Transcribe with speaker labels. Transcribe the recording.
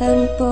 Speaker 1: tan poco.